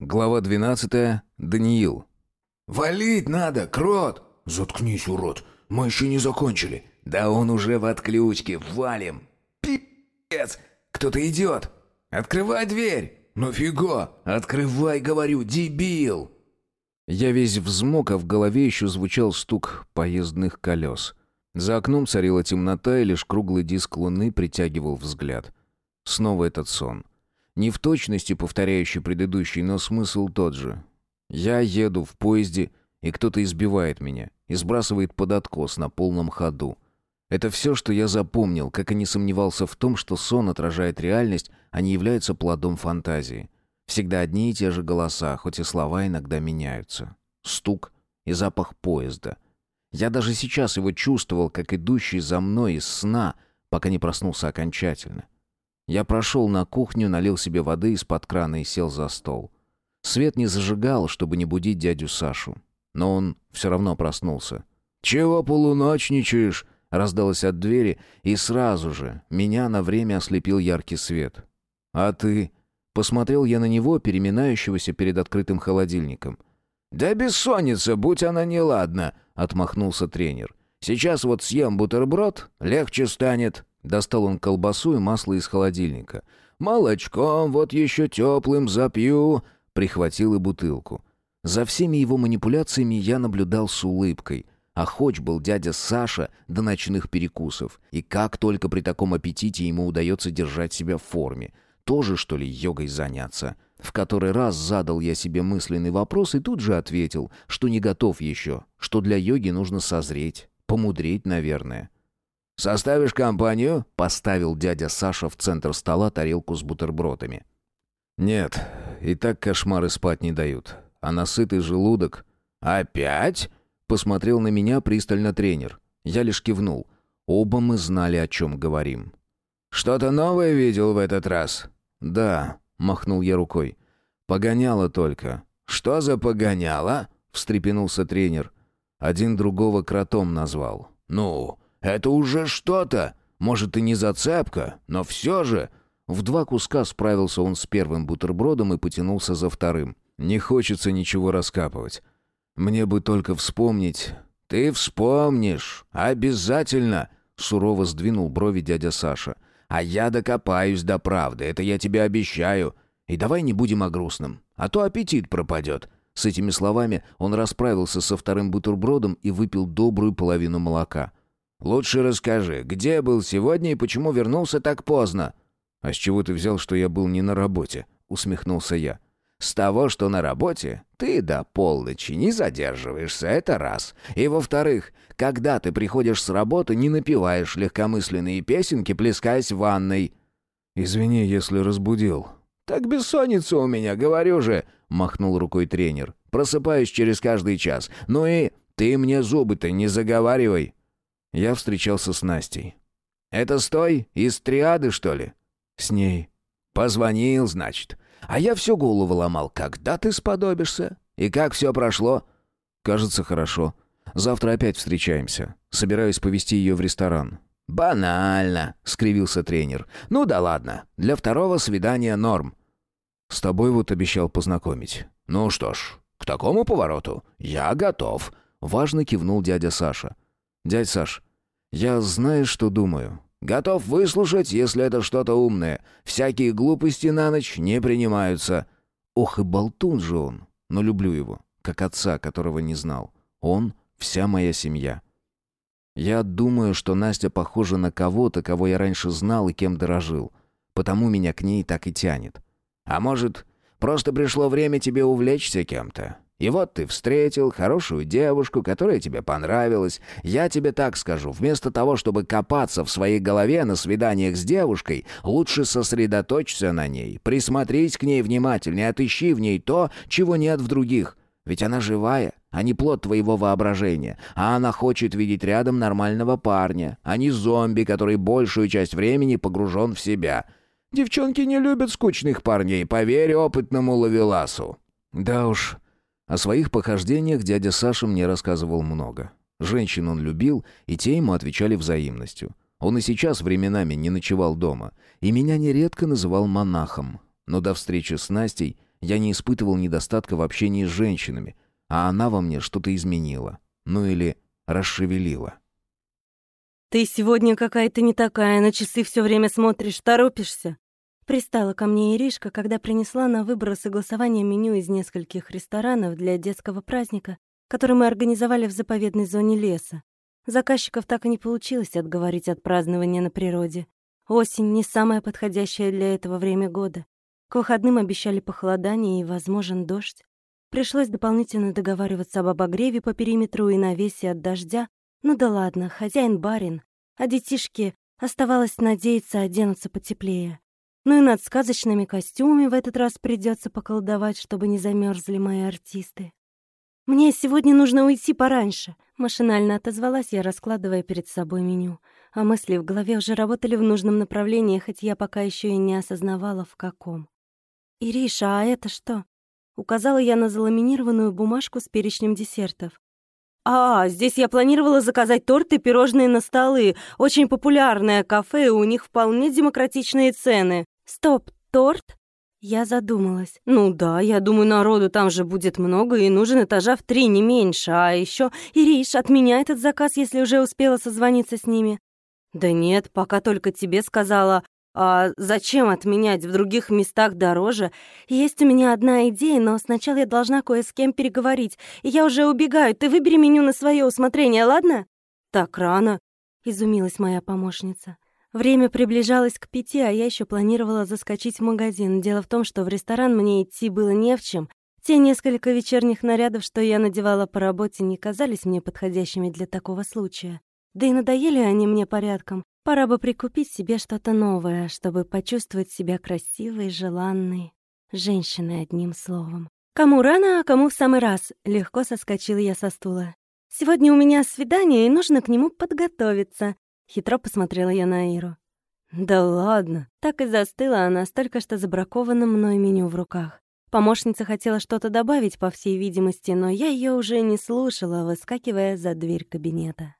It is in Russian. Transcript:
Глава 12. Даниил. «Валить надо, крот!» «Заткнись, урод, мы еще не закончили». «Да он уже в отключке, валим!» «Пи***ц! Кто-то идет! Открывай дверь!» «Нафига?» «Открывай, говорю, дебил!» Я весь взмок, а в голове еще звучал стук поездных колес. За окном царила темнота, и лишь круглый диск луны притягивал взгляд. Снова этот сон. Не в точности повторяющий предыдущий, но смысл тот же. Я еду в поезде, и кто-то избивает меня и сбрасывает под откос на полном ходу. Это все, что я запомнил, как и не сомневался в том, что сон отражает реальность, а не является плодом фантазии. Всегда одни и те же голоса, хоть и слова иногда меняются. Стук и запах поезда. Я даже сейчас его чувствовал, как идущий за мной из сна, пока не проснулся окончательно. — я прошел на кухню, налил себе воды из-под крана и сел за стол. Свет не зажигал, чтобы не будить дядю Сашу. Но он все равно проснулся. «Чего полуночничаешь?» — раздалось от двери, и сразу же меня на время ослепил яркий свет. «А ты?» — посмотрел я на него, переминающегося перед открытым холодильником. «Да бессонница, будь она неладна!» — отмахнулся тренер. «Сейчас вот съем бутерброд, легче станет». Достал он колбасу и масло из холодильника. «Молочком вот еще теплым запью!» Прихватил и бутылку. За всеми его манипуляциями я наблюдал с улыбкой. А хоч был дядя Саша до ночных перекусов. И как только при таком аппетите ему удается держать себя в форме. Тоже, что ли, йогой заняться? В который раз задал я себе мысленный вопрос и тут же ответил, что не готов еще, что для йоги нужно созреть, помудреть, наверное. «Составишь компанию?» — поставил дядя Саша в центр стола тарелку с бутербродами. «Нет, и так кошмары спать не дают. А насытый желудок...» «Опять?» — посмотрел на меня пристально тренер. Я лишь кивнул. Оба мы знали, о чем говорим. «Что-то новое видел в этот раз?» «Да», — махнул я рукой. «Погоняло только». «Что за погоняло?» — встрепенулся тренер. Один другого кротом назвал. «Ну, это уже что-то. Может, и не зацепка, но все же...» В два куска справился он с первым бутербродом и потянулся за вторым. «Не хочется ничего раскапывать. Мне бы только вспомнить...» «Ты вспомнишь. Обязательно!» Сурово сдвинул брови дядя Саша. «А я докопаюсь до правды, это я тебе обещаю. И давай не будем о грустном, а то аппетит пропадет». С этими словами он расправился со вторым бутербродом и выпил добрую половину молока. Лучше расскажи, где был сегодня и почему вернулся так поздно?» «А с чего ты взял, что я был не на работе?» — усмехнулся я. «С того, что на работе ты до полночи не задерживаешься, это раз. И во-вторых, когда ты приходишь с работы, не напиваешь легкомысленные песенки, плескаясь в ванной». «Извини, если разбудил». «Так бессонница у меня, говорю же», — махнул рукой тренер. «Просыпаюсь через каждый час. Ну и ты мне зубы-то не заговаривай». Я встречался с Настей. «Это с той? Из триады, что ли?» «С ней». «Позвонил, значит. А я всю голову ломал. Когда ты сподобишься? И как все прошло?» «Кажется, хорошо. Завтра опять встречаемся. Собираюсь повести ее в ресторан». «Банально», — скривился тренер. «Ну да ладно. Для второго свидания норм». «С тобой вот обещал познакомить». «Ну что ж, к такому повороту я готов», — важно кивнул дядя Саша. «Дядь Саш, я знаю, что думаю. Готов выслушать, если это что-то умное. Всякие глупости на ночь не принимаются». Ох и болтун же он, но люблю его, как отца, которого не знал. Он — вся моя семья. Я думаю, что Настя похожа на кого-то, кого я раньше знал и кем дорожил. Потому меня к ней так и тянет. А может, просто пришло время тебе увлечься кем-то? И вот ты встретил хорошую девушку, которая тебе понравилась. Я тебе так скажу, вместо того, чтобы копаться в своей голове на свиданиях с девушкой, лучше сосредоточься на ней, присмотрись к ней внимательнее, отыщи в ней то, чего нет в других. Ведь она живая, а не плод твоего воображения. А она хочет видеть рядом нормального парня, а не зомби, который большую часть времени погружен в себя. Девчонки не любят скучных парней, поверь опытному ловеласу. Да уж... О своих похождениях дядя Саша мне рассказывал много. Женщин он любил, и те ему отвечали взаимностью. Он и сейчас временами не ночевал дома, и меня нередко называл монахом. Но до встречи с Настей Я не испытывал недостатка в общении с женщинами, а она во мне что-то изменила. Ну или расшевелила. «Ты сегодня какая-то не такая, на часы все время смотришь, торопишься?» Пристала ко мне Иришка, когда принесла на выбор согласование меню из нескольких ресторанов для детского праздника, который мы организовали в заповедной зоне леса. Заказчиков так и не получилось отговорить от празднования на природе. Осень — не самое подходящее для этого время года. К выходным обещали похолодание и возможен дождь. Пришлось дополнительно договариваться об обогреве по периметру и навесе от дождя. Ну да ладно, хозяин барин, а детишки оставалось надеяться оденутся потеплее. Ну и над сказочными костюмами в этот раз придется поколдовать, чтобы не замерзли мои артисты. «Мне сегодня нужно уйти пораньше», — машинально отозвалась я, раскладывая перед собой меню. А мысли в голове уже работали в нужном направлении, хоть я пока еще и не осознавала, в каком. «Ириша, а это что?» Указала я на заламинированную бумажку с перечнем десертов. «А, здесь я планировала заказать торты и пирожные на столы. Очень популярное кафе, у них вполне демократичные цены». «Стоп, торт?» Я задумалась. Ну да, я думаю, народу там же будет много, и нужен этажа в три, не меньше. А еще, Ириш, отменяй этот заказ, если уже успела созвониться с ними. Да нет, пока только тебе сказала. А зачем отменять? В других местах дороже. Есть у меня одна идея, но сначала я должна кое с кем переговорить. И я уже убегаю. Ты выбери меню на свое усмотрение, ладно? Так рано, изумилась моя помощница. Время приближалось к пяти, а я еще планировала заскочить в магазин. Дело в том, что в ресторан мне идти было не в чем. Те несколько вечерних нарядов, что я надевала по работе, не казались мне подходящими для такого случая. Да и надоели они мне порядком. Пора бы прикупить себе что-то новое, чтобы почувствовать себя красивой, желанной. Женщиной, одним словом. Кому рано, а кому в самый раз. Легко соскочила я со стула. Сегодня у меня свидание, и нужно к нему подготовиться. Хитро посмотрела я на Иру. «Да ладно!» Так и застыла она с только что забракованным мной меню в руках. Помощница хотела что-то добавить, по всей видимости, но я ее уже не слушала, выскакивая за дверь кабинета.